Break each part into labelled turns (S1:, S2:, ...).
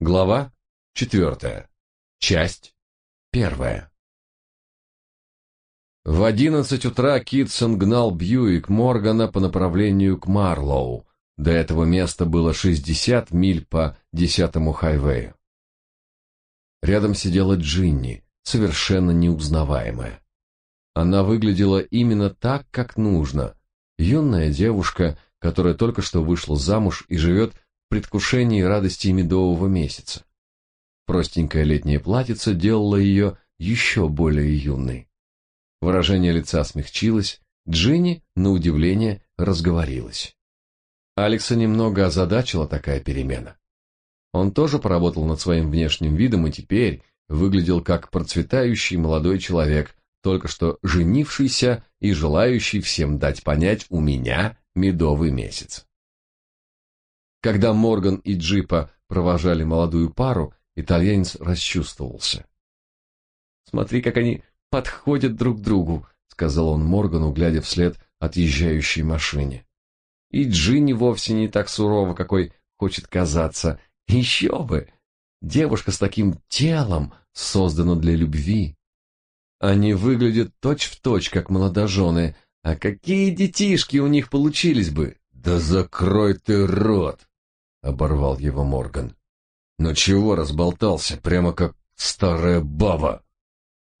S1: Глава четвертая. Часть первая. В одиннадцать утра Китсон гнал Бьюик Моргана по направлению к Марлоу. До этого места было шестьдесят миль по десятому хайвею. Рядом сидела Джинни, совершенно неузнаваемая. Она выглядела именно так, как нужно. Юная девушка, которая только что вышла замуж и живет предвкушении радости медового месяца. Простенькое летнее платьице делало ее еще более юной. Выражение лица смягчилось, Джинни, на удивление, разговорилась. Алекса немного озадачила такая перемена. Он тоже поработал над своим внешним видом и теперь выглядел как процветающий молодой человек, только что женившийся и желающий всем дать понять у меня медовый месяц. Когда Морган и Джипа провожали молодую пару, итальянец расчувствовался. «Смотри, как они подходят друг к другу», — сказал он Моргану, глядя вслед отъезжающей машине. «И Джинни вовсе не так сурова, какой хочет казаться. Еще бы! Девушка с таким телом создана для любви. Они выглядят точь-в-точь, точь, как молодожены. А какие детишки у них получились бы? Да закрой ты рот, оборвал его Морган. Ну чего разболтался, прямо как старая баба?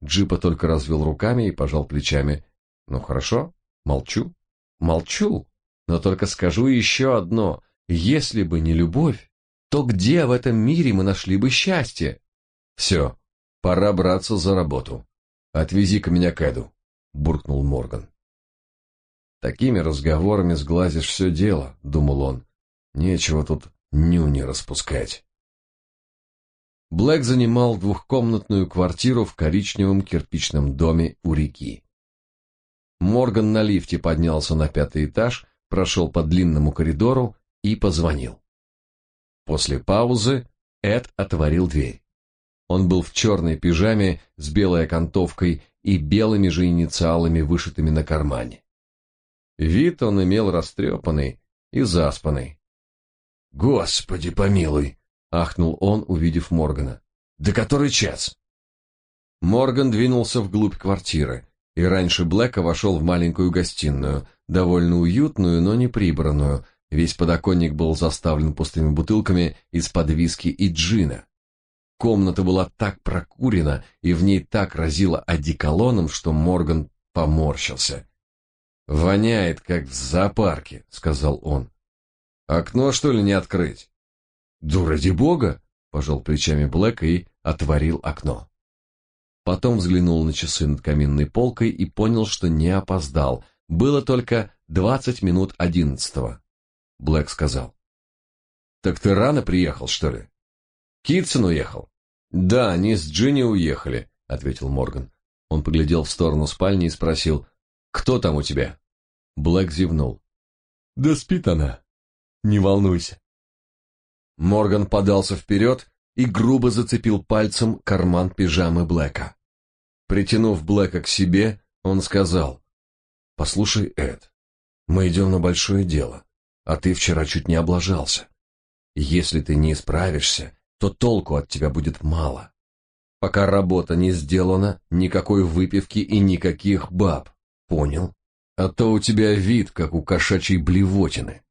S1: Джипа только развел руками и пожал плечами. Ну хорошо, молчу. Молчу. Но только скажу еще одно: если бы не любовь, то где в этом мире мы нашли бы счастье? Все, пора браться за работу. Отвези-ка меня к Эду, буркнул Морган. Такими разговорами сглазишь все дело, думал он. Нечего тут нюни распускать. Блэк занимал двухкомнатную квартиру в коричневом кирпичном доме у реки. Морган на лифте поднялся на пятый этаж, прошел по длинному коридору и позвонил. После паузы Эд отворил дверь. Он был в черной пижаме с белой окантовкой и белыми же инициалами, вышитыми на кармане. Вид он имел растрепанный и заспанный. «Господи помилуй!» — ахнул он, увидев Моргана. «Да который час?» Морган двинулся вглубь квартиры, и раньше Блэка вошел в маленькую гостиную, довольно уютную, но не прибранную. Весь подоконник был заставлен пустыми бутылками из-под виски и джина. Комната была так прокурена, и в ней так разило одеколоном, что Морган поморщился. «Воняет, как в зоопарке», — сказал он. «Окно, что ли, не открыть?» «Да ради бога!» — пожал плечами Блэк и отворил окно. Потом взглянул на часы над каминной полкой и понял, что не опоздал. Было только двадцать минут одиннадцатого. Блэк сказал. «Так ты рано приехал, что ли?» Китсон уехал? Да, они с Джинни уехали, ответил Морган. Он поглядел в сторону спальни и спросил: "Кто там у тебя?" Блэк зевнул. "Да спит она. Не волнуйся". Морган подался вперед и грубо зацепил пальцем карман пижамы Блэка. Притянув Блэка к себе, он сказал: "Послушай, Эд, мы идем на большое дело, а ты вчера чуть не облажался. Если ты не исправишься, то толку от тебя будет мало. Пока работа не сделана, никакой выпивки и никаких баб. Понял? А то у тебя вид, как у кошачьей блевотины.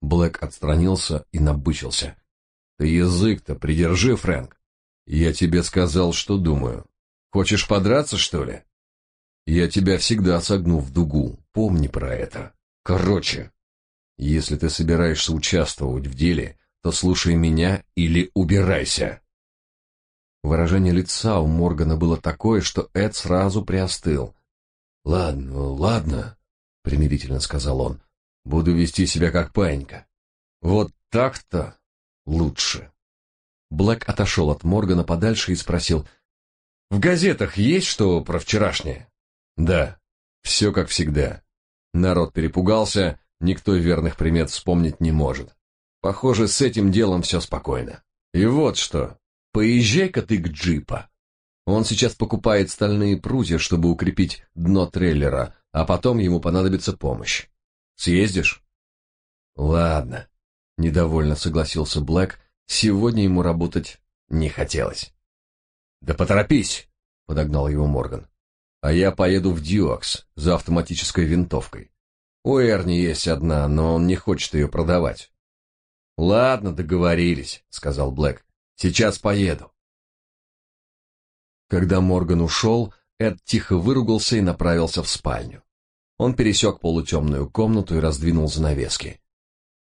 S1: Блэк отстранился и набычился. Ты язык-то придержи, Фрэнк. Я тебе сказал, что думаю. Хочешь подраться, что ли? Я тебя всегда согну в дугу. Помни про это. Короче, если ты собираешься участвовать в деле, то слушай меня или убирайся. Выражение лица у Моргана было такое, что Эд сразу приостыл. Ладно, ладно, примирительно сказал он. Буду вести себя как панька. Вот так-то лучше. Блэк отошел от Моргана подальше и спросил: "В газетах есть что про вчерашнее?" "Да, все как всегда. Народ перепугался, никто верных примет вспомнить не может. Похоже, с этим делом все спокойно. И вот что, поезжай-ка ты к джипа. Он сейчас покупает стальные прутья, чтобы укрепить дно трейлера, а потом ему понадобится помощь. Съездишь? Ладно, недовольно согласился Блэк, Сегодня ему работать не хотелось. «Да поторопись!» — подогнал его Морган. «А я поеду в Дьюакс за автоматической винтовкой. У Эрни есть одна, но он не хочет ее продавать». «Ладно, договорились», — сказал Блэк. «Сейчас поеду». Когда Морган ушел, Эд тихо выругался и направился в спальню. Он пересек полутемную комнату и раздвинул занавески.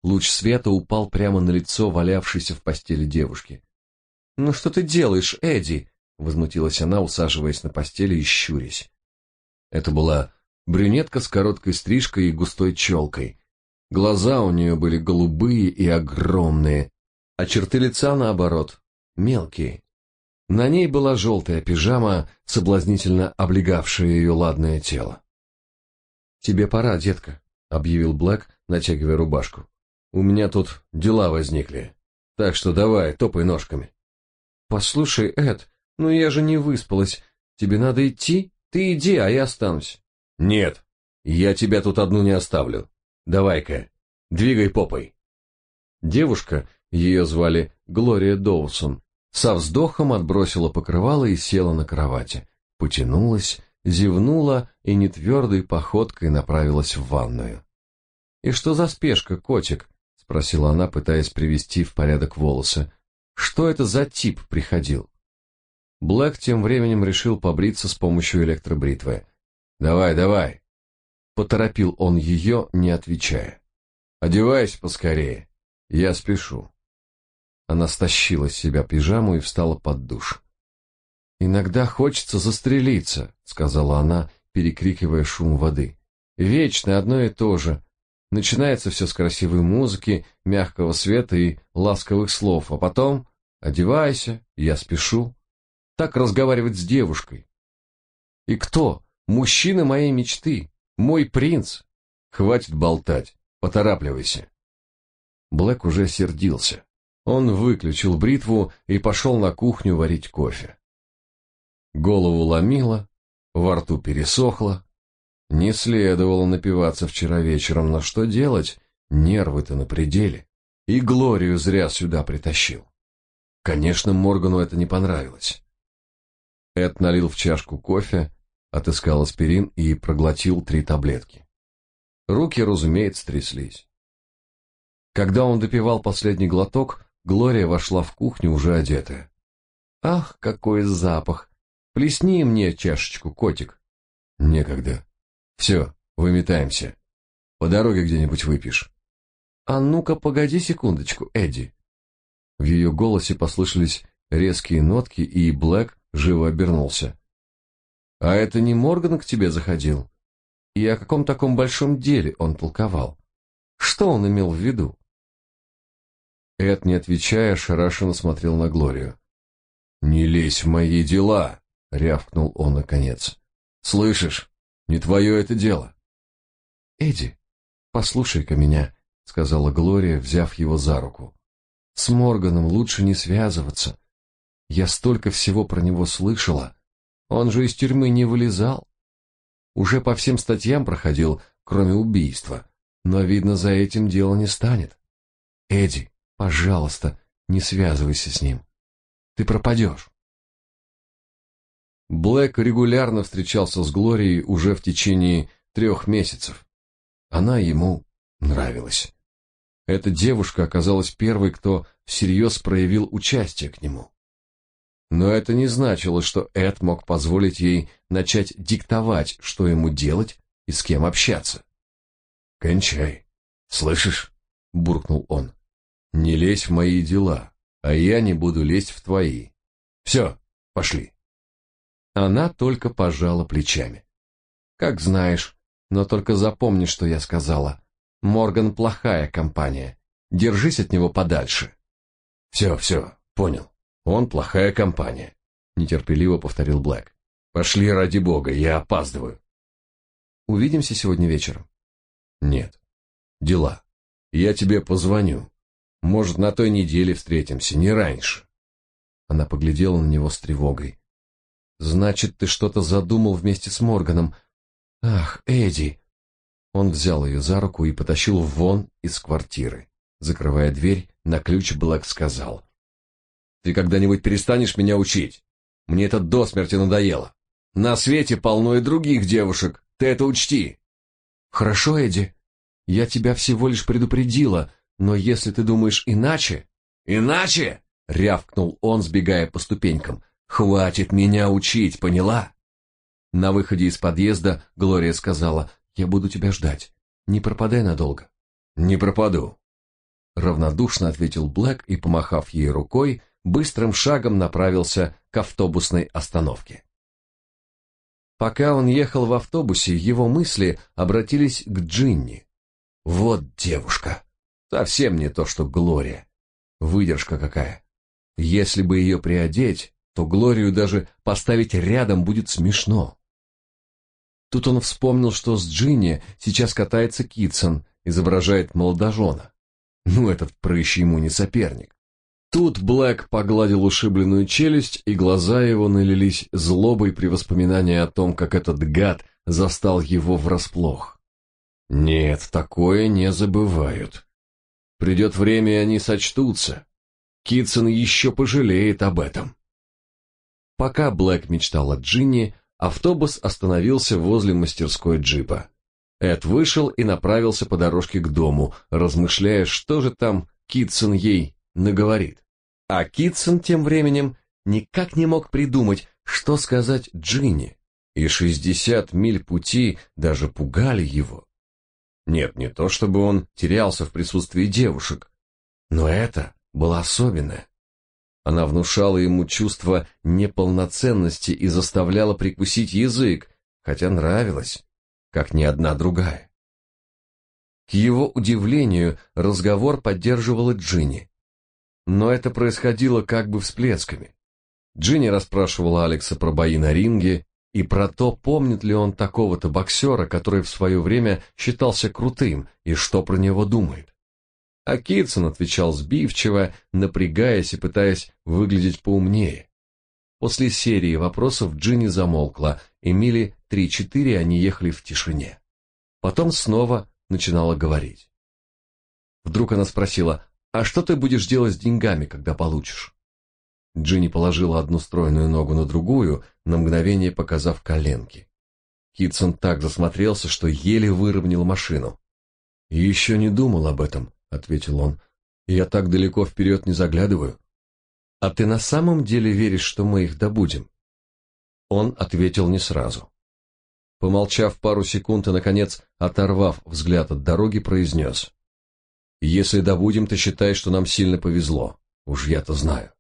S1: Луч света упал прямо на лицо валявшейся в постели девушки. «Ну что ты делаешь, Эдди?» — возмутилась она, усаживаясь на постели и щурясь. Это была брюнетка с короткой стрижкой и густой челкой. Глаза у нее были голубые и огромные, а черты лица, наоборот, мелкие. На ней была желтая пижама, соблазнительно облегавшая ее ладное тело. «Тебе пора, детка», — объявил Блэк, натягивая рубашку. У меня тут дела возникли. Так что давай, топай ножками. Послушай, Эд, ну я же не выспалась. Тебе надо идти? Ты иди, а я останусь. Нет, я тебя тут одну не оставлю. Давай-ка, двигай попой. Девушка, ее звали Глория Доусон, со вздохом отбросила покрывало и села на кровати. Потянулась, зевнула и нетвердой походкой направилась в ванную. «И что за спешка, котик?» спросила она, пытаясь привести в порядок волосы. Что это за тип приходил? Блэк тем временем решил побриться с помощью электробритвы. Давай, давай. Поторопил он ее, не отвечая. Одевайся поскорее. Я спешу. Она стащила с себя пижаму и встала под душ. Иногда хочется застрелиться, сказала она, перекрикивая шум воды. Вечно одно и то же. Начинается все с красивой музыки, мягкого света и ласковых слов, а потом «одевайся, я спешу». Так разговаривать с девушкой. И кто? Мужчина моей мечты, мой принц. Хватит болтать, поторапливайся. Блэк уже сердился. Он выключил бритву и пошел на кухню варить кофе. Голову ломило, во рту пересохло, не следовало напиваться вчера вечером, но что делать? Нервы-то на пределе. И Глорию зря сюда притащил. Конечно, Моргану это не понравилось. Эд налил в чашку кофе, отыскал аспирин и проглотил три таблетки. Руки, разумеется, тряслись. Когда он допивал последний глоток, Глория вошла в кухню уже одетая. «Ах, какой запах! Плесни мне чашечку, котик!» «Некогда. Все, выметаемся. По дороге где-нибудь выпьешь. А ну-ка, погоди секундочку, Эдди. В ее голосе послышались резкие нотки, и Блэк живо обернулся. А это не Морган к тебе заходил? И о каком таком большом деле он толковал? Что он имел в виду? Эд, не отвечая, шарашенно смотрел на Глорию. «Не лезь в мои дела!» — рявкнул он наконец. «Слышишь? Не твое это дело. Эдди, послушай-ка меня, сказала Глория, взяв его за руку. С Морганом лучше не связываться. Я столько всего про него слышала. Он же из тюрьмы не вылезал. Уже по всем статьям проходил, кроме убийства. Но, видно, за этим дело не станет. Эдди, пожалуйста, не связывайся с ним. Ты пропадешь. Блэк регулярно встречался с Глорией уже в течение трех месяцев. Она ему нравилась. Эта девушка оказалась первой, кто всерьез проявил участие к нему. Но это не значило, что Эд мог позволить ей начать диктовать, что ему делать и с кем общаться. «Кончай, слышишь?» — буркнул он. «Не лезь в мои дела, а я не буду лезть в твои. Все, пошли». Она только пожала плечами. Как знаешь, но только запомни, что я сказала. Морган плохая компания. Держись от него подальше. Все, все, понял. Он плохая компания, нетерпеливо повторил Блэк. Пошли ради бога, я опаздываю. Увидимся сегодня вечером. Нет. Дела. Я тебе позвоню. Может, на той неделе встретимся, не раньше. Она поглядела на него с тревогой. Значит, ты что-то задумал вместе с Морганом. Ах, Эдди. Он взял ее за руку и потащил вон из квартиры. Закрывая дверь, на ключ Блэк сказал: Ты когда-нибудь перестанешь меня учить? Мне это до смерти надоело. На свете полно и других девушек, ты это учти.
S2: Хорошо, Эдди. Я тебя всего лишь предупредила, но если ты думаешь иначе...
S1: Иначе?
S2: Рявкнул он, сбегая по ступенькам. Хватит меня учить, поняла? На выходе из подъезда Глория сказала, я буду тебя ждать. Не пропадай надолго.
S1: Не пропаду.
S2: Равнодушно ответил Блэк и, помахав ей рукой, быстрым шагом направился к автобусной остановке. Пока он ехал в автобусе, его мысли обратились к Джинни. Вот девушка. Совсем не то, что Глория. Выдержка какая. Если бы ее приодеть, то Глорию даже поставить рядом будет смешно. Тут он вспомнил, что с Джинни сейчас катается Китсон, изображает молодожена. Ну, этот прыщ ему не соперник. Тут Блэк погладил ушибленную челюсть, и глаза его налились злобой при воспоминании о том, как этот гад застал его врасплох. Нет, такое не забывают. Придет время, и они сочтутся. Китсон еще пожалеет об этом. Пока Блэк мечтал о Джинни, автобус остановился возле мастерской джипа. Эд вышел и направился по дорожке к дому, размышляя, что же там Китсон ей наговорит. А Китсон тем временем никак не мог придумать, что сказать Джинни, и шестьдесят миль пути даже пугали его. Нет, не то чтобы он терялся в присутствии девушек, но это было особенное. Она внушала ему чувство неполноценности и заставляла прикусить язык, хотя нравилась, как ни одна другая. К его удивлению, разговор поддерживала Джинни но это происходило как бы всплесками. Джинни расспрашивала Алекса про бои на ринге и про то, помнит ли он такого-то боксера, который в свое время считался крутым, и что про него думает. А Китсон отвечал сбивчиво, напрягаясь и пытаясь выглядеть поумнее. После серии вопросов Джинни замолкла, и мили три-четыре они ехали в тишине. Потом снова начинала говорить. Вдруг она спросила, а что ты будешь делать с деньгами, когда получишь? Джинни положила одну стройную ногу на другую, на мгновение показав коленки. Китсон так засмотрелся, что еле выровнял машину. «Еще не думал об этом», — ответил он. «Я так далеко вперед не заглядываю». «А ты на самом деле веришь, что мы их добудем?» Он ответил не сразу. Помолчав пару секунд и, наконец, оторвав взгляд от дороги, произнес. Если добудем, ты считай, что нам сильно повезло. Уж я-то знаю.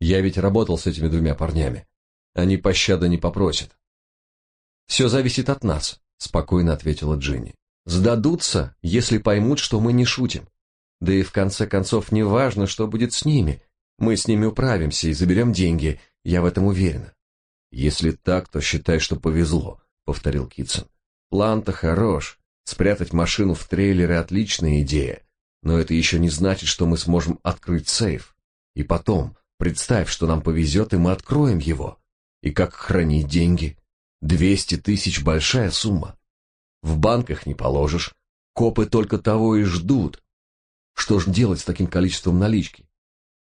S2: Я ведь работал с этими двумя парнями. Они пощады не попросят. Все зависит от нас, спокойно ответила Джинни. Сдадутся, если поймут, что мы не шутим. Да и в конце концов не важно, что будет с ними. Мы с ними управимся и заберем деньги, я в этом уверена. Если так, то считай, что повезло, повторил Китсон. План-то хорош. Спрятать машину в трейлере отличная идея. Но это еще не значит, что мы сможем открыть сейф. И потом, представь, что нам повезет, и мы откроем его. И как хранить деньги? Двести тысяч – большая сумма. В банках не положишь. Копы только того и ждут. Что ж делать с таким количеством налички?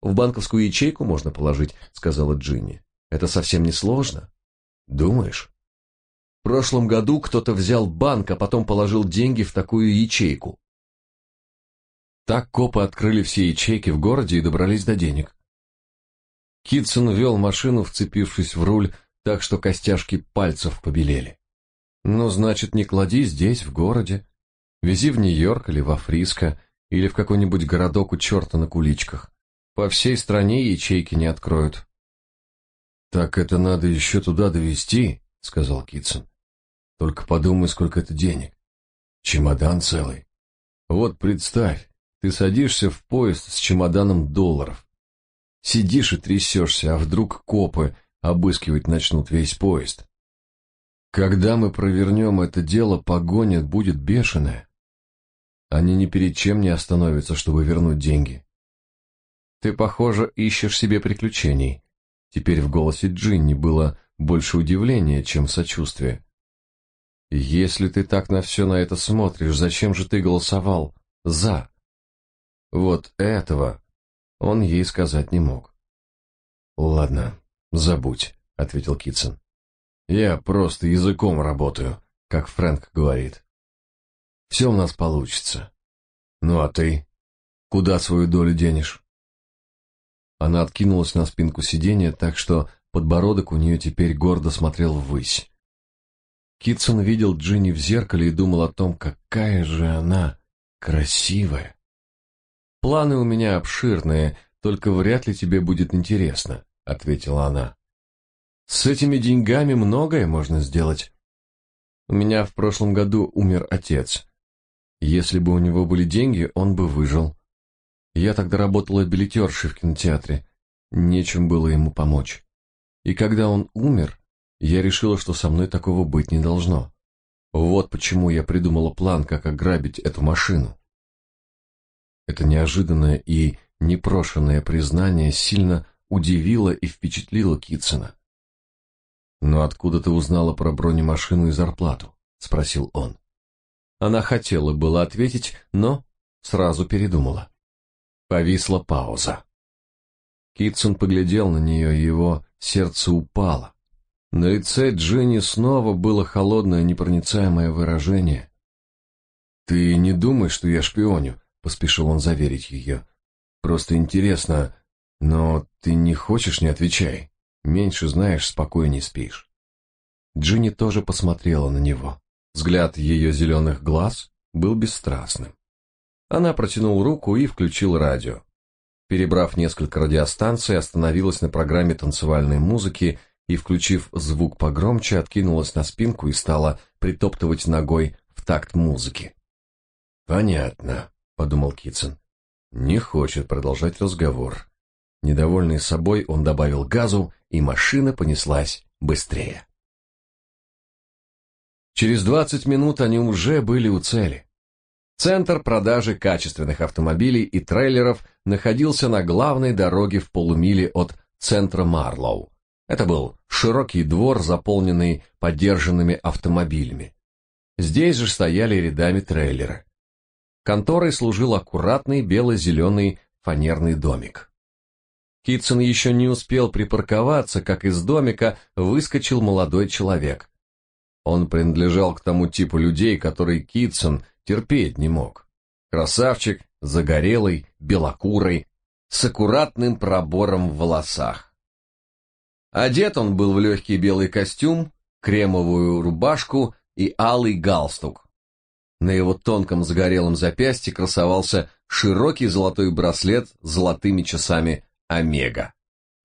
S2: В банковскую ячейку можно положить, сказала Джинни. Это совсем не сложно. Думаешь? В прошлом году кто-то взял банк, а потом положил деньги в такую ячейку. Так копы открыли все ячейки в городе и добрались до денег. Китсон вел машину, вцепившись в руль, так что костяшки пальцев побелели. Ну, значит, не клади здесь, в городе. Вези в Нью-Йорк или во Фриско, или в какой-нибудь городок у черта на куличках. По всей стране ячейки не откроют. Так это надо еще туда довести, сказал Китсон. Только подумай, сколько это денег. Чемодан целый. Вот представь, ты садишься в поезд с чемоданом долларов. Сидишь и трясешься, а вдруг копы обыскивать начнут весь поезд. Когда мы провернем это дело, погоня будет бешеная. Они ни перед чем не остановятся, чтобы вернуть деньги. Ты, похоже, ищешь себе приключений. Теперь в голосе Джинни было больше удивления, чем сочувствия. Если ты так на все на это смотришь, зачем же ты голосовал «за»? Вот этого он ей сказать не мог.
S1: Ладно, забудь, ответил Китсон. Я просто языком работаю, как Фрэнк говорит. Все у нас получится. Ну а ты? Куда свою долю денешь? Она откинулась на спинку сиденья, так что подбородок у нее теперь гордо смотрел ввысь. Китсон видел Джинни в зеркале и думал о том, какая же она красивая. Планы у меня обширные, только вряд ли тебе будет интересно, ответила она. С этими деньгами многое можно сделать. У меня в прошлом году умер отец. Если бы у него были деньги, он бы выжил. Я тогда работала билетершей в кинотеатре. Нечем было ему помочь. И когда он умер, я решила, что со мной такого быть не должно. Вот почему я придумала план, как ограбить эту машину. Это неожиданное и непрошенное признание сильно удивило и впечатлило Китсона. «Но откуда ты узнала про бронемашину и зарплату?» — спросил он. Она хотела было ответить, но сразу передумала. Повисла пауза. Китсон поглядел на нее, и его сердце упало. На лице Дженни снова было холодное непроницаемое выражение. «Ты не думай, что я шпионю», — поспешил он заверить ее. «Просто интересно, но ты не хочешь, не отвечай. Меньше знаешь, спокойнее спишь. Джинни тоже посмотрела на него. Взгляд ее зеленых глаз был бесстрастным. Она протянула руку и включил радио. Перебрав несколько радиостанций, остановилась на программе танцевальной музыки и, включив звук погромче, откинулась на спинку и стала притоптывать ногой в такт музыки. «Понятно», — подумал Китсон. «Не хочет продолжать разговор. Недовольный собой, он добавил газу, и машина понеслась быстрее. Через 20 минут они уже были у цели. Центр продажи качественных автомобилей и трейлеров находился на главной дороге в полумиле от центра Марлоу. Это был широкий двор, заполненный подержанными автомобилями. Здесь же стояли рядами трейлеры. Конторой служил аккуратный бело-зеленый фанерный домик. Китсон еще не успел припарковаться, как из домика выскочил молодой человек. Он принадлежал к тому типу людей, который Китсон терпеть не мог. Красавчик, загорелый, белокурый, с аккуратным пробором в волосах. Одет он был в легкий белый костюм, кремовую рубашку и алый галстук. На его тонком загорелом запястье красовался широкий золотой браслет с золотыми часами Омега.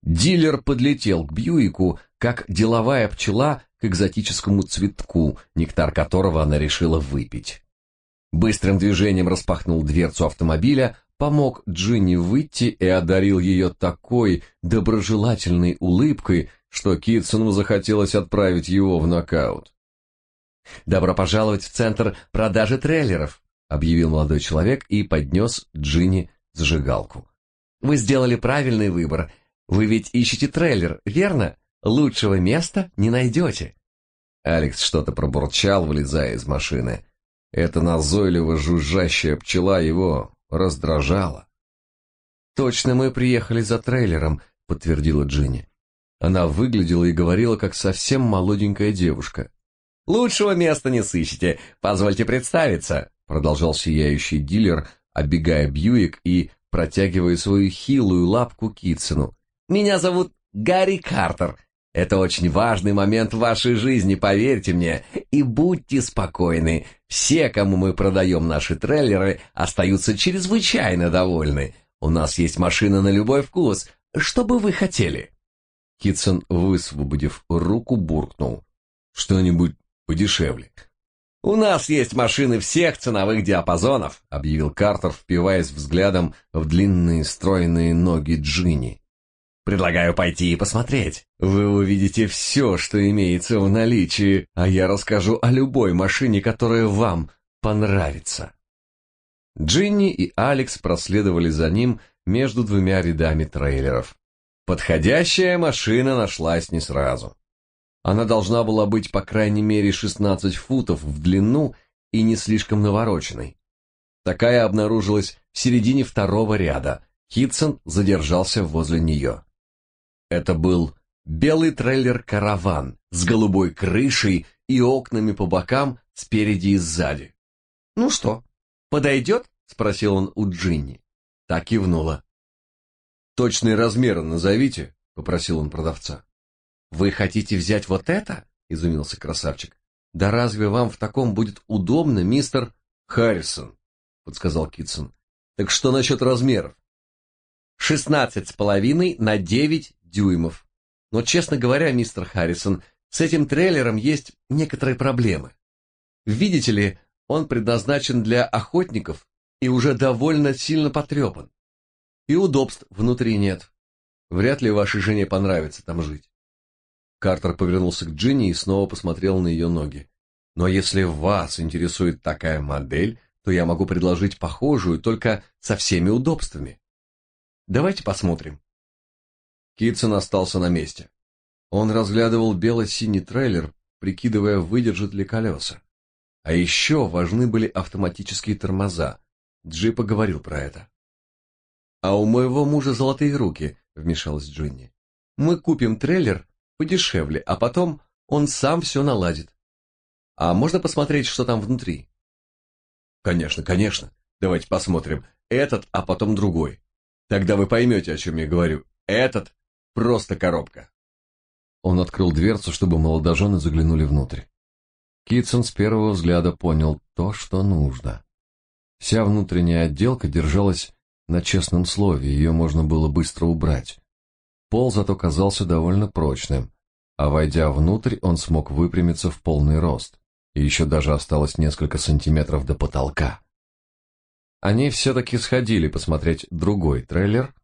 S1: Дилер подлетел к Бьюику, как деловая пчела к экзотическому цветку, нектар которого она решила выпить. Быстрым движением распахнул дверцу автомобиля, помог Джинни выйти и одарил ее такой доброжелательной улыбкой, что Китсону захотелось отправить его в нокаут. «Добро пожаловать в центр продажи трейлеров», — объявил молодой человек и поднес Джинни зажигалку. Вы сделали правильный выбор. Вы ведь ищете трейлер, верно? Лучшего места не найдете. Алекс что-то пробурчал, вылезая из машины. Эта назойливо жужжащая пчела его раздражала. «Точно мы приехали за трейлером», — подтвердила Джинни. Она выглядела и говорила, как совсем молоденькая девушка. «Лучшего места не сыщете, позвольте представиться», — продолжал сияющий дилер, оббегая Бьюик и протягивая свою хилую лапку Китсону. «Меня зовут Гарри Картер. Это очень важный момент в вашей жизни, поверьте мне. И будьте спокойны. Все, кому мы продаем наши трейлеры, остаются чрезвычайно довольны. У нас есть машина на любой вкус. Что бы вы хотели?» Китсон, высвободив руку, буркнул. «Что-нибудь подешевле». «У нас есть машины всех ценовых диапазонов», — объявил Картер, впиваясь взглядом в длинные стройные ноги Джинни. «Предлагаю пойти и посмотреть. Вы увидите все, что имеется в наличии, а я расскажу о любой машине, которая вам понравится». Джинни и Алекс проследовали за ним между двумя рядами трейлеров. Подходящая машина нашлась не сразу. Она должна была быть по крайней мере 16 футов в длину и не слишком навороченной. Такая обнаружилась в середине второго ряда. Хитсон задержался возле нее.
S2: Это был белый трейлер-караван с голубой крышей и окнами по бокам спереди и сзади. «Ну что, подойдет?» — спросил он у Джинни. Так кивнула. «Точные размеры назовите», — попросил он продавца. «Вы хотите взять вот это?» — изумился красавчик. «Да разве вам в таком будет удобно, мистер
S1: Харрисон?» — подсказал Китсон. «Так что насчет размеров?»
S2: «Шестнадцать с половиной на девять дюймов. Но, честно говоря, мистер Харрисон, с этим трейлером есть некоторые проблемы. Видите ли, он предназначен для охотников и уже довольно сильно потрепан. И удобств внутри нет. Вряд ли вашей жене понравится там жить.
S1: Картер повернулся к Джинни и снова посмотрел на ее ноги. Но если вас интересует такая модель, то я могу предложить похожую, только со всеми удобствами.
S2: Давайте посмотрим.
S1: Китсон остался на месте. Он разглядывал бело-синий трейлер, прикидывая, выдержит ли колеса. А еще важны были автоматические тормоза. Джипа говорил про это.
S2: «А у моего мужа золотые руки», — вмешалась Джинни. «Мы купим трейлер подешевле, а потом он сам все наладит. А можно посмотреть, что там внутри?»
S1: «Конечно, конечно. Давайте посмотрим. Этот, а потом другой. Тогда вы поймете, о чем я говорю. Этот — просто коробка». Он открыл дверцу, чтобы молодожены заглянули внутрь. Китсон с первого взгляда понял то, что нужно. Вся внутренняя отделка держалась на честном слове, ее можно было быстро убрать. Пол зато казался довольно прочным, а войдя внутрь, он смог выпрямиться в полный рост, и еще даже осталось несколько сантиметров до потолка. Они все-таки сходили посмотреть другой трейлер,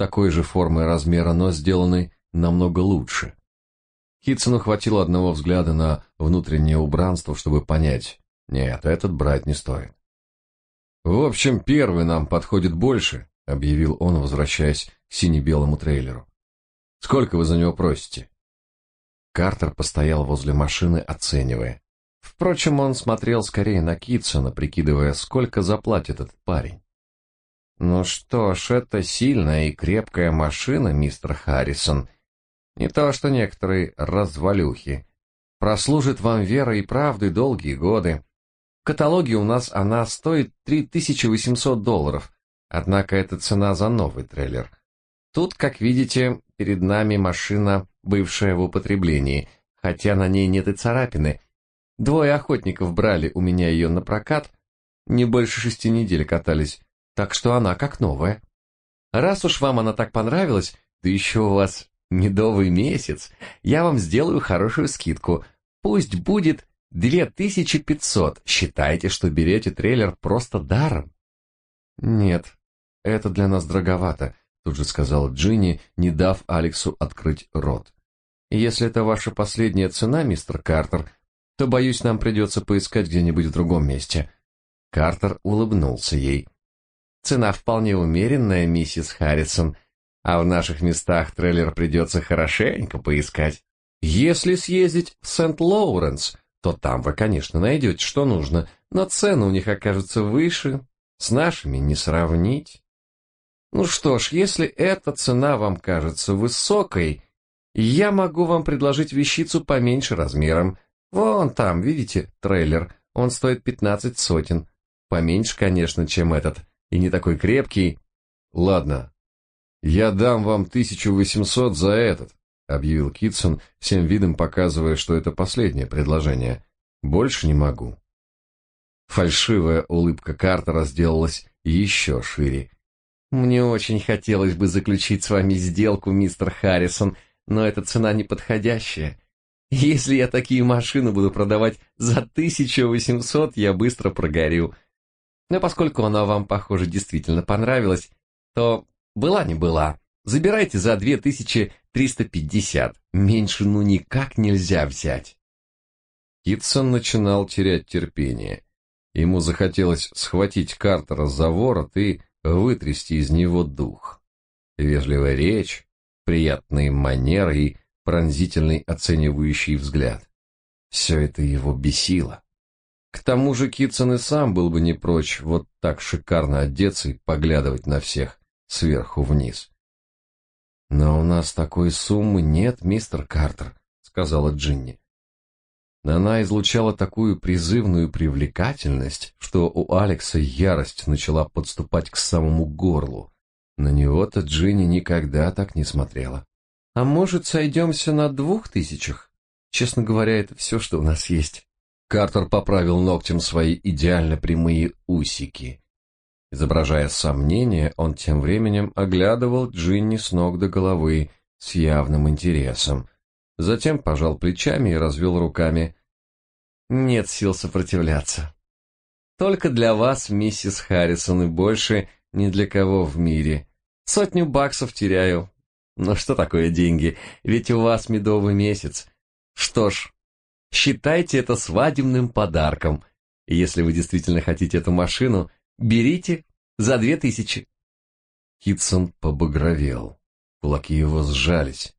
S1: такой же формы и размера, но сделанный намного лучше. Хитсону хватило одного взгляда на внутреннее убранство, чтобы понять, нет, этот брать не стоит. В общем, первый нам подходит больше, объявил он, возвращаясь к сине-белому трейлеру. Сколько вы за него просите? Картер постоял возле машины, оценивая. Впрочем, он смотрел скорее на Китсона, прикидывая, сколько заплатит этот парень. Ну что ж, это сильная и крепкая машина, мистер Харрисон. Не то, что некоторые развалюхи. Прослужит вам верой и правдой долгие годы. В каталоге у нас она стоит 3800 долларов, однако это цена за новый трейлер. Тут, как видите, перед нами машина, бывшая в употреблении, хотя на ней нет и царапины. Двое охотников брали у меня ее на прокат, не больше шести недель катались, так что она как новая. Раз уж вам она так понравилась, да еще у вас медовый месяц, я вам сделаю хорошую скидку. Пусть будет 2500. Считайте, что берете трейлер просто даром. Нет, это для нас дороговато, тут же сказал Джинни, не дав Алексу открыть рот. Если это ваша последняя цена, мистер Картер, то, боюсь, нам придется поискать где-нибудь в другом месте. Картер улыбнулся ей. Цена вполне умеренная, миссис Харрисон, а в наших местах трейлер придется хорошенько поискать. Если съездить в Сент-Лоуренс, то там вы, конечно, найдете, что нужно, но цены у них окажутся выше, с нашими не сравнить. Ну что ж, если эта цена вам кажется высокой, я могу вам предложить вещицу поменьше размером. Вон там, видите, трейлер, он стоит пятнадцать сотен. Поменьше, конечно, чем этот, и не такой крепкий. Ладно, я дам вам тысячу восемьсот за этот объявил Китсон, всем видом показывая, что это последнее предложение. Больше не могу. Фальшивая улыбка Картера сделалась еще шире.
S2: Мне очень хотелось бы заключить с вами сделку, мистер Харрисон, но эта цена неподходящая. Если я такие машины буду продавать за 1800, я быстро прогорю. Но поскольку она вам, похоже, действительно понравилась, то была не была. Забирайте за 2350. Меньше ну никак нельзя взять.
S1: Китсон начинал терять терпение. Ему захотелось схватить Картера за ворот и вытрясти из него дух. Вежливая речь, приятные манеры и пронзительный оценивающий взгляд. Все это его бесило. К тому же Китсон и сам был бы не прочь вот так шикарно одеться и поглядывать на всех сверху вниз.
S2: Но у нас такой суммы нет, мистер Картер, сказала Джинни. Она излучала такую призывную привлекательность, что у Алекса ярость начала подступать к самому горлу. На него-то Джинни никогда так не смотрела. А может, сойдемся на двух тысячах? Честно говоря, это все, что у нас есть. Картер поправил ногтем свои идеально прямые усики. Изображая сомнение, он тем временем оглядывал Джинни с ног до головы с явным интересом. Затем пожал плечами и развел руками. Нет сил сопротивляться. Только для вас, миссис Харрисон, и больше ни для кого в мире. Сотню баксов теряю. Но что такое деньги? Ведь у вас медовый месяц. Что ж, считайте это свадебным подарком. И если вы действительно хотите эту машину, берите за две тысячи. Китсон побагровел. Кулаки его сжались.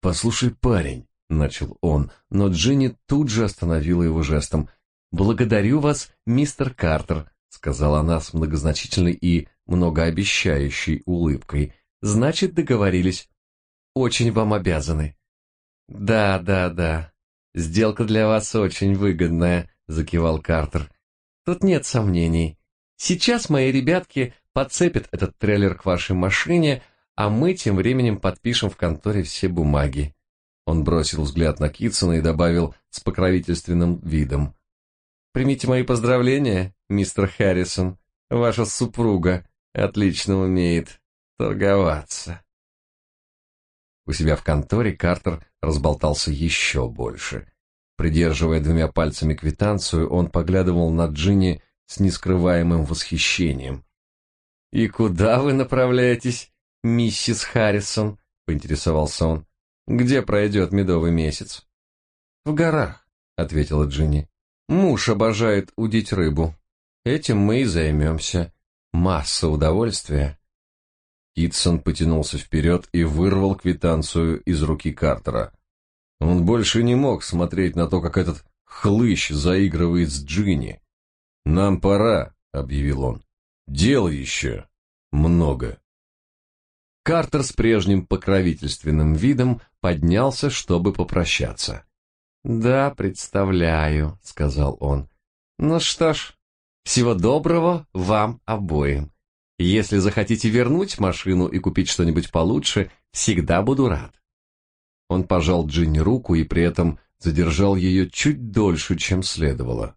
S2: «Послушай, парень», — начал он, но Джинни тут же остановила его жестом. «Благодарю вас, мистер Картер», — сказала она с многозначительной и многообещающей улыбкой. «Значит, договорились. Очень вам обязаны». «Да, да, да. Сделка для вас очень выгодная», — закивал Картер. «Тут нет сомнений. Сейчас мои ребятки подцепят этот трейлер к вашей машине, а мы тем временем подпишем в конторе все бумаги. Он бросил взгляд на Китсона и добавил с покровительственным видом. «Примите мои поздравления, мистер Харрисон. Ваша супруга отлично умеет торговаться». У себя в конторе Картер разболтался еще больше. Придерживая двумя пальцами квитанцию, он поглядывал на Джинни с нескрываемым восхищением. «И куда вы направляетесь, миссис Харрисон?» — поинтересовался он. «Где пройдет медовый месяц?» «В горах», — ответила Джинни. «Муж обожает удить рыбу. Этим мы и займемся. Масса удовольствия». Китсон потянулся вперед и вырвал квитанцию из руки Картера. Он больше не мог смотреть на то, как этот хлыщ заигрывает с Джинни. «Нам пора», — объявил он. «Дел еще много». Картер с прежним покровительственным видом поднялся, чтобы попрощаться. «Да, представляю», — сказал он. «Ну что ж, всего доброго вам обоим. Если захотите вернуть машину и купить что-нибудь получше, всегда буду рад». Он пожал Джинни руку и при этом задержал ее чуть дольше, чем следовало.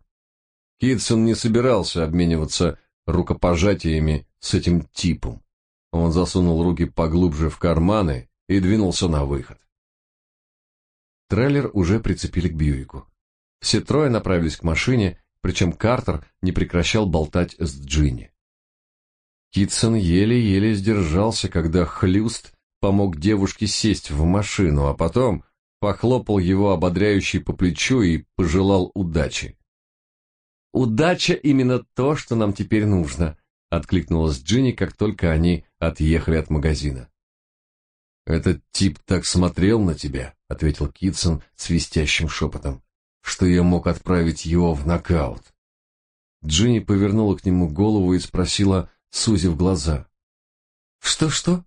S2: Китсон не собирался обмениваться рукопожатиями с этим типом. Он засунул руки поглубже в карманы и двинулся на выход. Трейлер уже прицепили к Бьюику. Все трое направились к машине, причем Картер не прекращал болтать с Джинни. Китсон еле-еле сдержался, когда Хлюст помог девушке сесть в машину, а потом похлопал его ободряющий по плечу и пожелал удачи. «Удача именно то, что нам теперь нужно», — откликнулась Джинни, как только они отъехали от магазина. «Этот тип так смотрел на тебя», — ответил Китсон свистящим шепотом, «что я мог отправить его в нокаут». Джинни повернула к нему голову и спросила, сузив глаза. «Что-что?»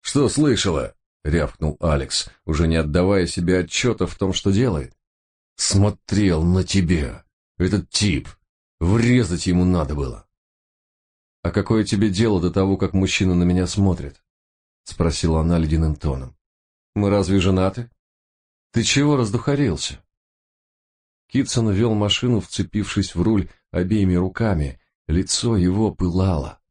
S2: «Что слышала?» — рявкнул Алекс, уже не отдавая себе отчета в том, что делает. «Смотрел на тебя. Этот тип. Врезать ему надо было. А какое тебе дело до того, как мужчина на меня смотрит? спросила она ледяным тоном. Мы разве женаты? Ты чего раздухарился? Китсон вел машину, вцепившись в руль обеими руками, лицо его пылало.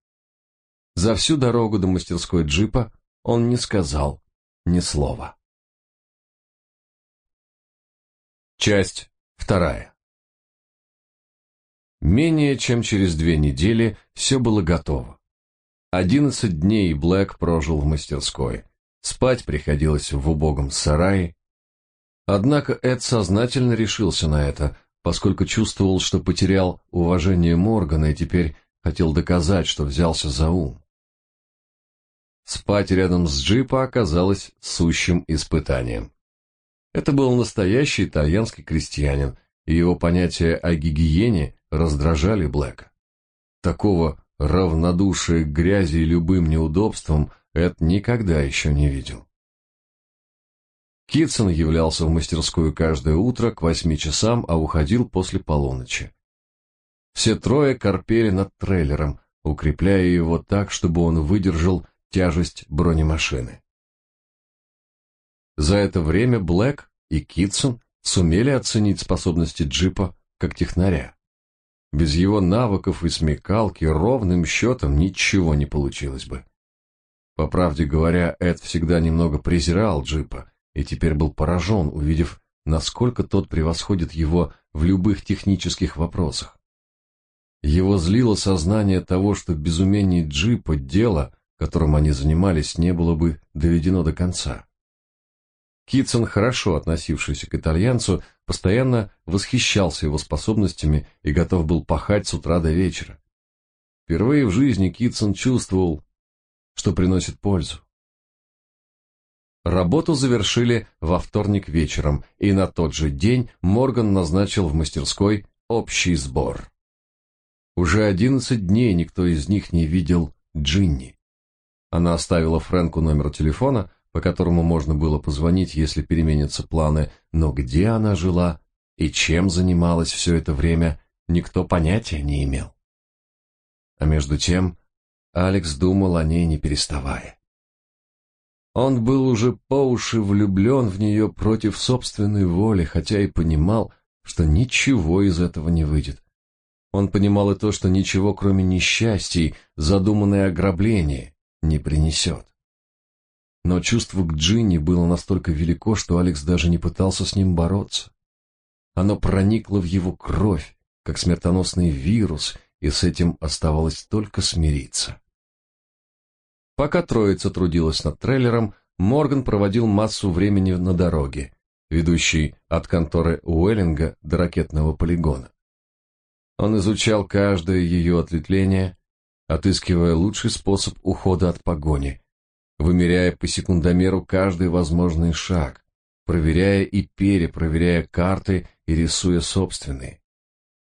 S2: За всю дорогу до мастерской джипа он не сказал ни слова. Часть вторая. Менее чем через две недели все было готово. Одиннадцать дней Блэк прожил в мастерской. Спать приходилось в убогом сарае. Однако Эд сознательно решился на это, поскольку чувствовал, что потерял уважение Моргана и теперь хотел доказать, что взялся за ум. Спать рядом с джипа оказалось сущим испытанием. Это был настоящий итальянский крестьянин, и его понятия о гигиене раздражали Блэка. Такого равнодушия к грязи и любым неудобствам
S1: Эд никогда еще не видел. Китсон являлся в мастерскую каждое утро к восьми часам, а уходил после полуночи. Все трое корпели над трейлером, укрепляя его так, чтобы он выдержал тяжесть бронемашины. За это время Блэк и Китсон сумели оценить способности джипа как технаря. Без его навыков и смекалки ровным счетом ничего не получилось бы. По правде говоря, Эд всегда немного презирал джипа и теперь был поражен, увидев, насколько тот превосходит его в любых технических вопросах. Его злило сознание того, что без умений джипа дело, которым они занимались, не было бы доведено до конца. Китсон, хорошо относившийся к итальянцу, постоянно восхищался его способностями и готов был пахать с утра до вечера. Впервые в жизни Китсон чувствовал, что приносит пользу. Работу завершили во вторник вечером, и на тот же день Морган назначил в мастерской общий сбор. Уже одиннадцать дней никто из них не видел Джинни. Она оставила Фрэнку номер телефона, по которому можно было позвонить, если переменятся планы, но где она жила и чем занималась все это время, никто понятия не имел. А между тем Алекс думал о ней не переставая. Он был уже по уши влюблен в нее против собственной воли, хотя и понимал, что ничего из этого не выйдет. Он понимал и то, что ничего, кроме несчастий, задуманное ограбление, не принесет. Но чувство к Джинни было настолько велико, что Алекс даже не пытался с ним бороться. Оно проникло в его кровь, как смертоносный вирус, и с этим оставалось только смириться. Пока троица трудилась над трейлером, Морган проводил массу времени на дороге, ведущей от конторы Уэллинга до ракетного полигона. Он изучал каждое ее отлетление, отыскивая лучший способ ухода от погони, вымеряя по секундомеру каждый возможный шаг, проверяя и перепроверяя карты и рисуя собственные.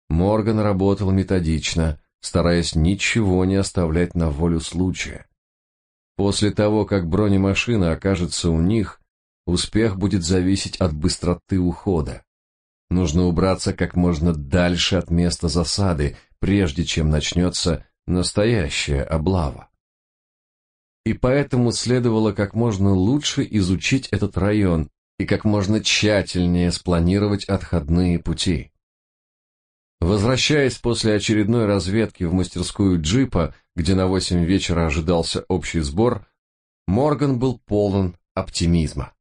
S1: Морган работал методично, стараясь ничего не оставлять на волю случая. После того, как бронемашина окажется у них, успех будет зависеть от быстроты ухода. Нужно убраться как можно дальше от места засады, прежде чем начнется настоящая облава. И поэтому следовало как можно лучше изучить этот район и как можно тщательнее спланировать отходные пути. Возвращаясь после очередной разведки в мастерскую джипа, где на восемь вечера ожидался общий сбор, Морган был полон оптимизма.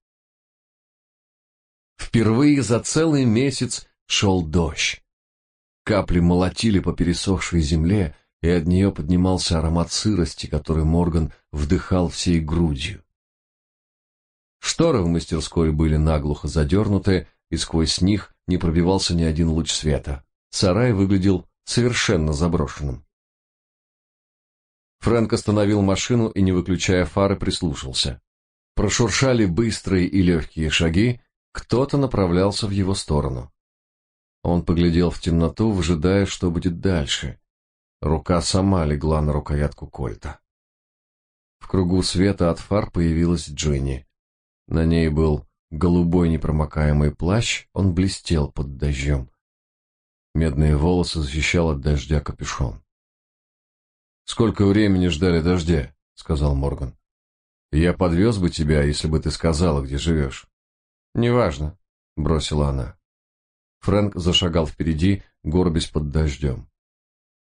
S1: Впервые за целый месяц шел дождь. Капли молотили по пересохшей земле, и от нее поднимался аромат сырости, который Морган вдыхал всей грудью. Шторы в мастерской были наглухо задернуты, и сквозь них не пробивался ни один луч света. Сарай выглядел совершенно заброшенным. Фрэнк остановил машину и, не выключая фары, прислушался. Прошуршали быстрые и легкие шаги, кто-то направлялся в его сторону. Он поглядел в темноту, выжидая, что будет дальше. Рука сама легла на рукоятку кольта. В кругу света от фар появилась Джинни. На ней был голубой непромокаемый плащ, он блестел под дождем. Медные волосы защищал от дождя капюшон. «Сколько времени ждали дождя?» — сказал Морган. «Я подвез бы тебя, если бы ты сказала, где живешь». «Неважно», — бросила она. Фрэнк зашагал впереди, горбясь под дождем.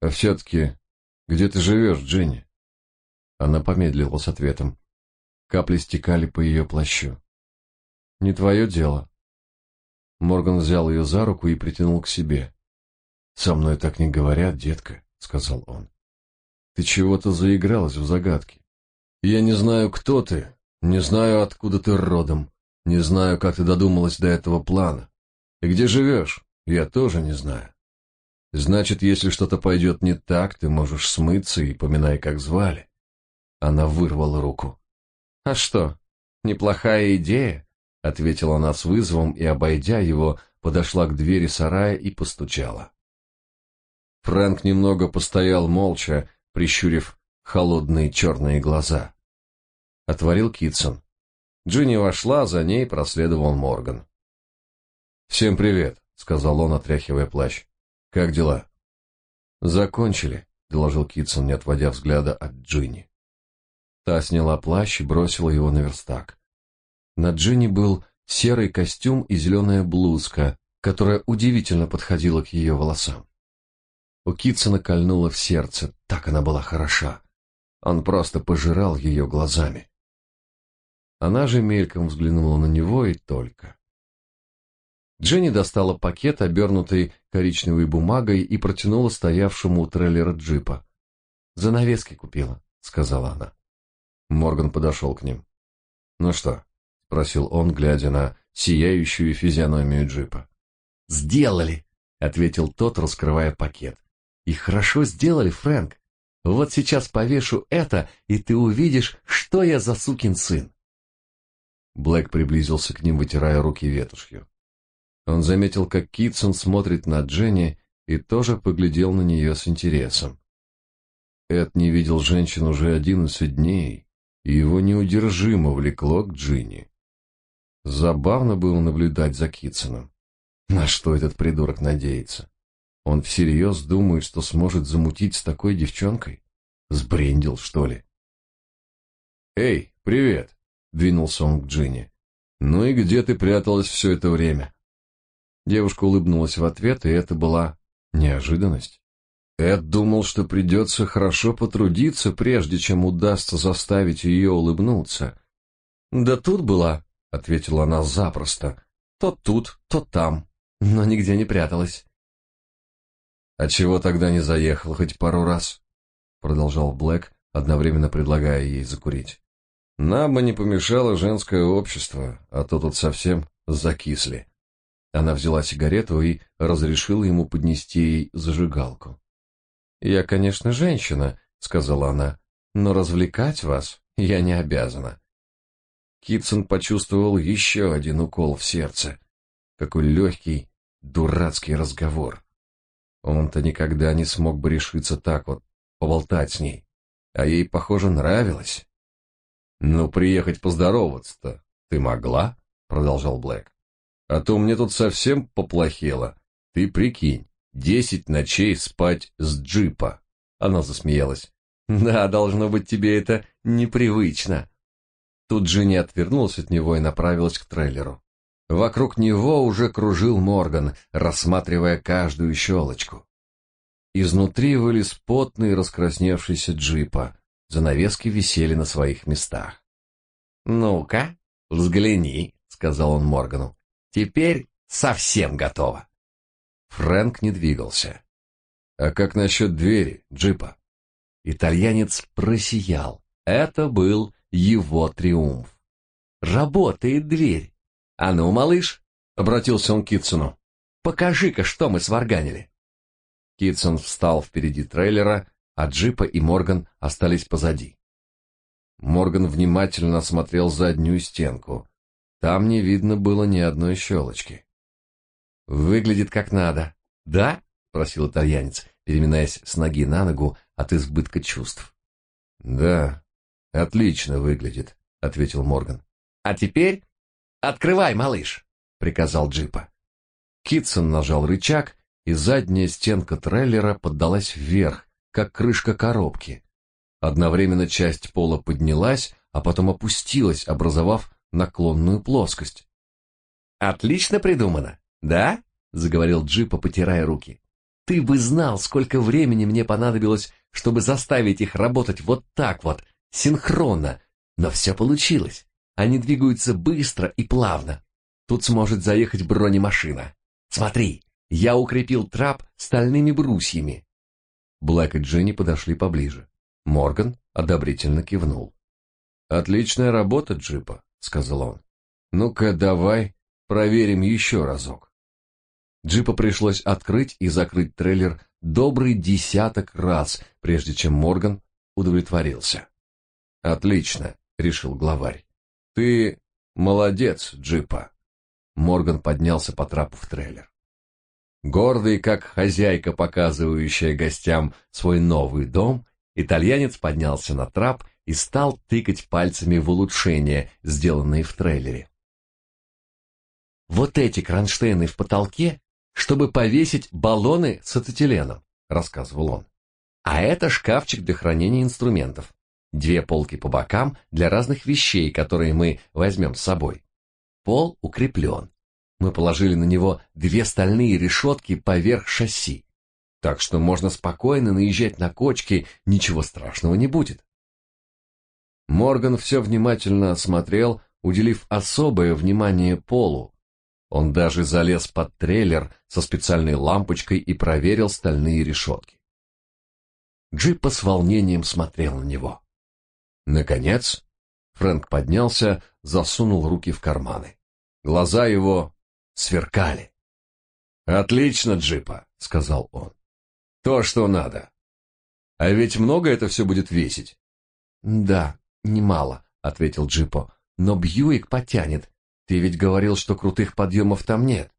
S1: «А все-таки, где ты живешь, Дженни?» Она помедлила с ответом. Капли стекали по ее плащу. «Не твое дело». Морган взял ее за руку и притянул к себе. «Со мной так не говорят, детка», — сказал он. «Ты чего-то заигралась в загадки. Я не знаю, кто ты, не знаю, откуда ты родом, не знаю, как ты додумалась до этого плана. И где живешь, я тоже не знаю. Значит, если что-то пойдет не так, ты можешь смыться и поминай, как звали». Она вырвала руку. «А что, неплохая идея?» — ответила она с вызовом и, обойдя его, подошла к двери сарая и постучала. Фрэнк немного постоял молча, прищурив холодные черные глаза. отворил Китсон. Джинни вошла, за ней проследовал Морган. «Всем привет», — сказал он, отряхивая плащ. «Как дела?» «Закончили», — доложил Китсон, не отводя взгляда от Джинни. Та сняла плащ и бросила его на верстак. На Джинни был серый костюм и зеленая блузка, которая удивительно подходила к ее волосам. У Китсона кольнуло в сердце, так она была хороша. Он просто пожирал ее глазами. Она же мельком взглянула на него и только. Дженни достала пакет, обернутый коричневой бумагой, и протянула стоявшему у трейлера джипа. «Занавески купила», — сказала она. Морган подошел к ним. «Ну что?» — спросил он, глядя на сияющую физиономию джипа. «Сделали!» — ответил тот, раскрывая пакет. «И хорошо сделали, Фрэнк. Вот сейчас повешу это, и ты увидишь, что я за сукин сын». Блэк приблизился к ним, вытирая руки ветошью. Он заметил, как Китсон смотрит на Дженни и тоже поглядел на нее с интересом. Эд не видел женщин уже одиннадцать дней, и его неудержимо влекло к Джинни. Забавно было наблюдать за Китсоном. На что этот придурок надеется? Он всерьез думает, что сможет замутить с такой девчонкой? Сбрендил, что ли? «Эй, привет!» Двинулся он к Джинни. «Ну и где ты пряталась все это время?» Девушка улыбнулась в ответ, и это была неожиданность. Эд думал, что придется хорошо потрудиться, прежде чем удастся заставить ее улыбнуться. «Да тут была», — ответила она запросто. «То тут, то там, но нигде не пряталась». «А чего тогда не заехал хоть пару раз?» — продолжал Блэк, одновременно предлагая ей закурить. Нам бы не помешало женское общество, а то тут совсем закисли. Она взяла сигарету и разрешила ему поднести ей зажигалку. «Я, конечно, женщина», — сказала она, — «но развлекать вас я не обязана». Китсон почувствовал еще один укол в сердце. Какой легкий, дурацкий разговор. Он-то никогда не смог бы решиться так вот, поболтать с ней. А ей, похоже, нравилось. «Ну, приехать поздороваться-то ты могла?» — продолжал Блэк. «А то мне тут совсем поплохело. Ты прикинь, десять ночей спать с джипа». Она засмеялась. «Да, должно быть, тебе это непривычно». Тут Джинни отвернулась от него и направилась к трейлеру. Вокруг него уже кружил Морган, рассматривая каждую щелочку. Изнутри вылез потный раскрасневшийся джипа. Занавески висели на своих местах. «Ну-ка, взгляни», — сказал он Моргану. «Теперь совсем готово». Фрэнк не двигался. «А как насчет двери, джипа?» Итальянец просиял. Это был его триумф. «Работает дверь. А ну, малыш», — обратился он к Китсону, — «покажи-ка, что мы сварганили». Китсон встал впереди трейлера а джипа и Морган остались позади. Морган внимательно осмотрел заднюю стенку. Там не видно было ни одной щелочки. «Выглядит как надо». «Да?» — спросил итальянец, переминаясь с ноги на ногу от избытка чувств. «Да, отлично выглядит», — ответил Морган. «А теперь открывай, малыш», — приказал джипа. Китсон нажал рычаг, и задняя стенка трейлера поддалась вверх, как крышка коробки. Одновременно часть пола поднялась, а потом опустилась, образовав наклонную плоскость. «Отлично придумано, да?» — заговорил Джипа, потирая руки. «Ты бы знал, сколько времени мне понадобилось, чтобы заставить их работать вот так вот, синхронно, но все получилось. Они двигаются быстро и плавно. Тут сможет заехать бронемашина. Смотри, я укрепил трап стальными брусьями. Блэк и Дженни подошли поближе. Морган одобрительно кивнул. «Отличная работа, Джипа», — сказал он. «Ну-ка, давай проверим еще разок». Джипа пришлось открыть и закрыть трейлер добрый десяток раз, прежде чем Морган удовлетворился. «Отлично», — решил главарь. «Ты молодец, Джипа». Морган поднялся по трапу в трейлер. Гордый, как хозяйка, показывающая гостям свой новый дом, итальянец поднялся на трап
S2: и стал тыкать пальцами в улучшения, сделанные в трейлере. Вот эти кронштейны в потолке, чтобы повесить баллоны с ацетиленом, рассказывал он. А это шкафчик для хранения инструментов. Две полки по бокам для разных вещей, которые мы возьмем с собой. Пол укреплен. Мы положили на него две стальные решетки поверх шасси. Так что можно спокойно наезжать на кочки, ничего страшного не будет. Морган все внимательно осмотрел, уделив особое внимание полу. Он даже залез под трейлер со специальной лампочкой и проверил стальные решетки. Джиппа с волнением смотрел на него. Наконец, Фрэнк поднялся, засунул руки в карманы. Глаза его сверкали. «Отлично, Джипа», — сказал он. «То, что надо. А ведь много это все будет весить?» «Да, немало», — ответил Джипо. «Но Бьюик потянет. Ты ведь говорил, что крутых подъемов там нет».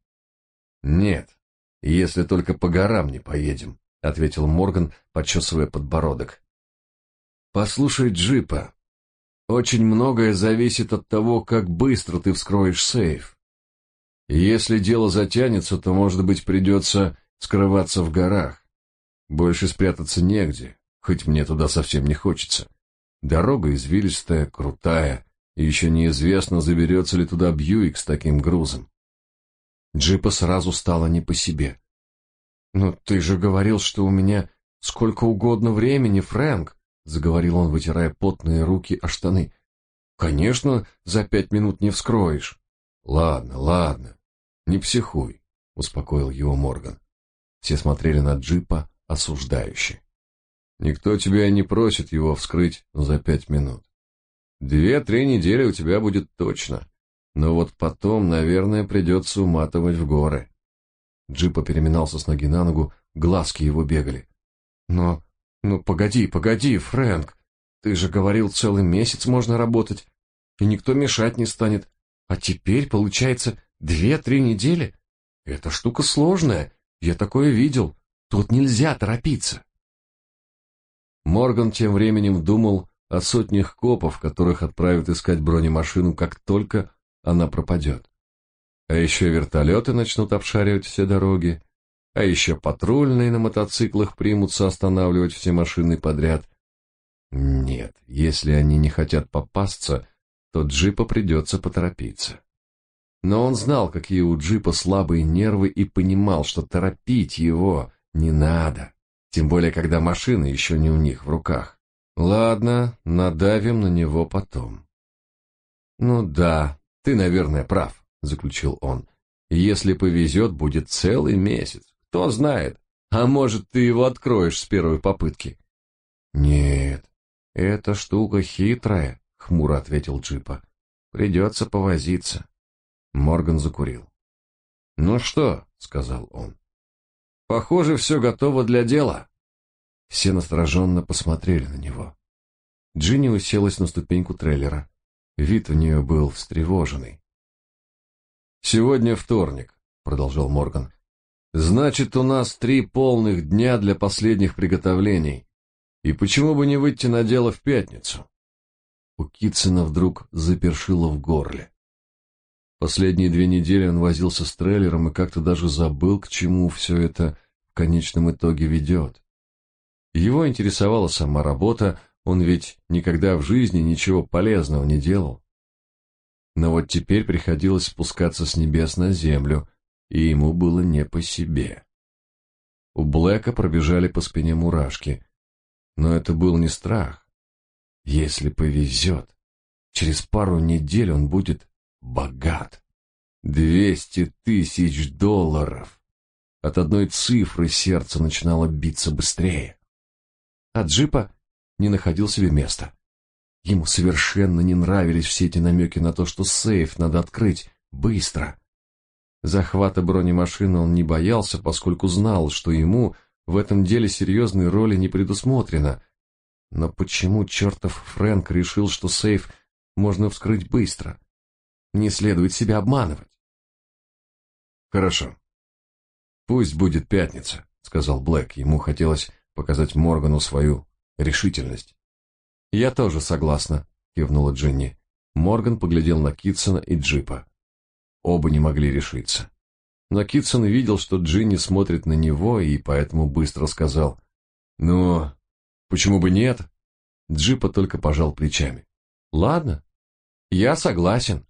S2: «Нет, если только по горам не поедем», — ответил Морган, почесывая подбородок. Послушай, Джипа, очень многое зависит от того, как быстро ты вскроешь сейф. Если дело затянется, то, может быть, придется скрываться в горах. Больше спрятаться негде, хоть мне туда совсем не хочется. Дорога извилистая, крутая, и еще неизвестно, заберется ли туда Бьюик с таким грузом. Джипа сразу стало не по себе. «Но ты же говорил, что у меня сколько угодно времени, Фрэнк!» — заговорил он, вытирая потные руки о штаны. «Конечно, за пять минут не вскроешь». «Ладно, ладно, не психуй», — успокоил его Морган. Все смотрели на джипа осуждающе. «Никто тебя не просит его вскрыть за пять минут. Две-три недели у тебя будет точно, но вот потом, наверное, придется уматывать в горы». Джипа переминался с ноги на ногу, глазки его бегали. «Но «Ну, погоди, погоди, Фрэнк. Ты же говорил, целый месяц можно работать, и никто мешать не станет. А теперь, получается, две-три недели? Эта штука сложная, я такое видел. Тут нельзя торопиться».
S1: Морган тем временем думал о сотнях копов, которых отправят искать бронемашину, как только она пропадет. А еще вертолеты начнут обшаривать все дороги, а еще патрульные на мотоциклах примутся останавливать все машины подряд. Нет, если они не хотят попасться, то джипа придется поторопиться. Но он знал, какие у джипа слабые нервы, и понимал, что торопить его не надо, тем более, когда машина еще не у них в руках. Ладно, надавим на него потом. Ну да, ты, наверное, прав, заключил он. Если повезет, будет целый месяц. Кто знает, а может, ты его откроешь с первой попытки.
S2: Нет, эта штука хитрая, хмуро ответил Джипа. Придется повозиться. Морган закурил.
S1: Ну что, сказал он. Похоже, все готово для дела.
S2: Все настороженно посмотрели на него. Джинни уселась на ступеньку трейлера. Вид у нее был встревоженный.
S1: «Сегодня вторник», — продолжал Морган. Значит, у нас три полных дня для последних приготовлений. И почему бы не выйти на дело в пятницу?
S2: У Китсона вдруг запершило в горле.
S1: Последние две недели он возился с трейлером и как-то даже забыл, к чему все это в конечном итоге ведет. Его интересовала сама работа, он ведь никогда в жизни ничего полезного не делал. Но вот теперь приходилось спускаться с небес на землю, и ему было не по себе. У Блэка пробежали по спине мурашки, но это был не страх. Если повезет, через пару недель он будет богат. Двести тысяч долларов! От одной цифры сердце начинало биться быстрее. А джипа не находил себе места. Ему совершенно не нравились все эти намеки на то, что сейф надо открыть быстро. Захвата бронемашины он не боялся, поскольку знал, что ему в этом деле серьезной роли не предусмотрено. Но почему чертов Фрэнк решил, что сейф можно вскрыть быстро? Не следует себя обманывать. Хорошо. Пусть будет пятница, сказал Блэк. Ему хотелось показать Моргану свою решительность. Я тоже согласна, кивнула Джинни. Морган поглядел на Китсона и Джипа. Оба не могли решиться. Но Китсон видел, что Джинни смотрит на него, и поэтому быстро сказал: "Ну, Почему бы нет? Джипа только пожал плечами. Ладно, я согласен.